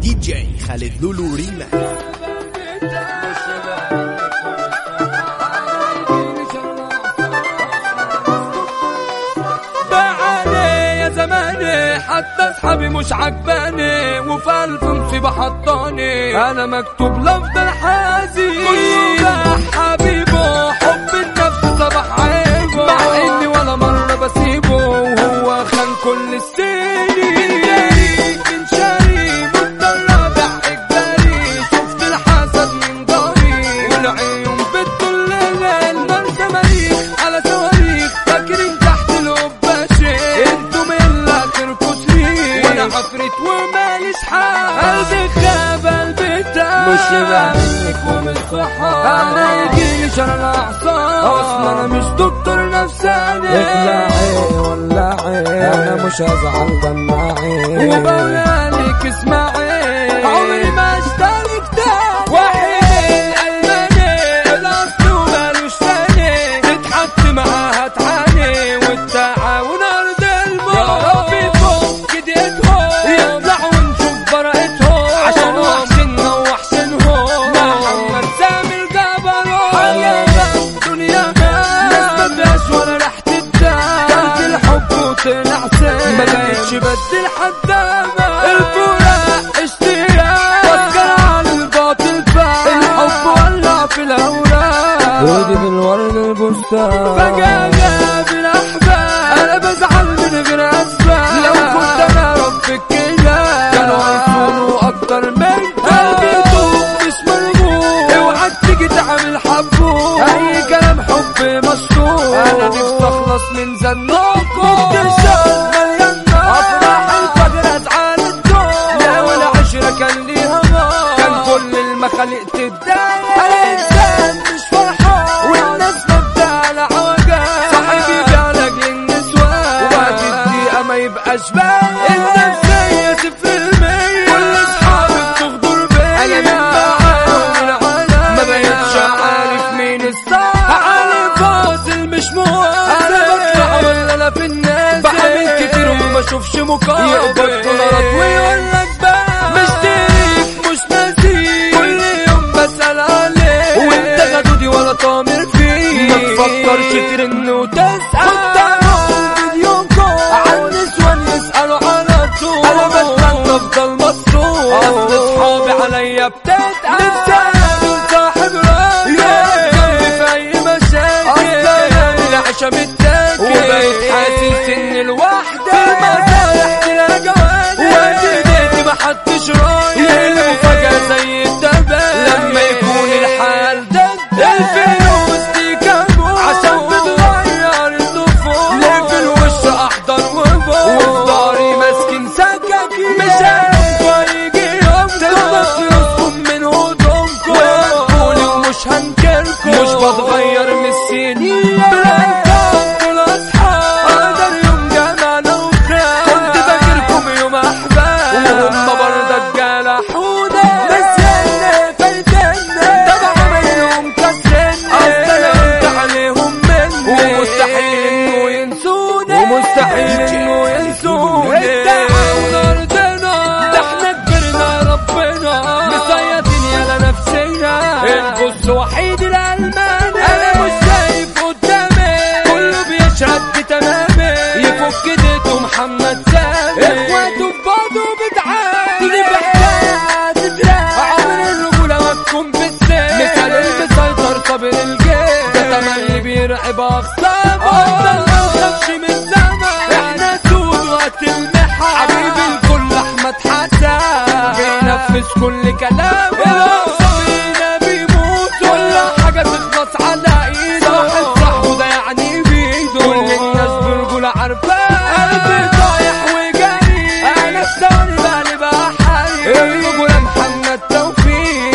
دي جي خالد لولو ريما حتى أصحابي مش عجباني. وفي الف مصيبة حطاني أنا مكتوب لفظ حازي كله مش منك ومن صحاب أنا يجيلي شر الاعصاب أصلا أنا مش دكتور نفساني اقلعي ولعي أنا مش هزعل دمعي وبقولك اسمعي بقتش بدل حدامة الفراق اشتياق. تذكر على الباطل فاق الحب ولع في الاوراق ودي بالورد البستان. فجأة جاب الأحباب أنا بزعل من غير أسباب. لو كنت أنا رب الكلاب كانوا هيكونوا أكتر من قلبي طوب مش مرغوب اوعى تيجي تعمل حبوب. أي كلام حب مشروب أنا نفسي أخلص من زنوكم تتضايق أنا إنسان مش فرحان. والناس مبدأ على عوجات صاحبي بيعالج للنسوان. وبعد الدقيقة ما يبقاش باين النفسية صفر المية. كل أصحابي بتغدر بيا. أنا من العالم ما بقتش عارف مين الصح. علي فاصل مش مواصل أنا بطلع ولا أنا في الناس. بعمل كتير وما أشوفش مقابل. يقبض دولارات ويقول She didn't know this. Seria كل كلام. الأقصى بيموت كل حاجة تخلص على إيده. ده يعني كل الناس برجولة عارفاه قلبي طايح أنا بقى محمد توفيق.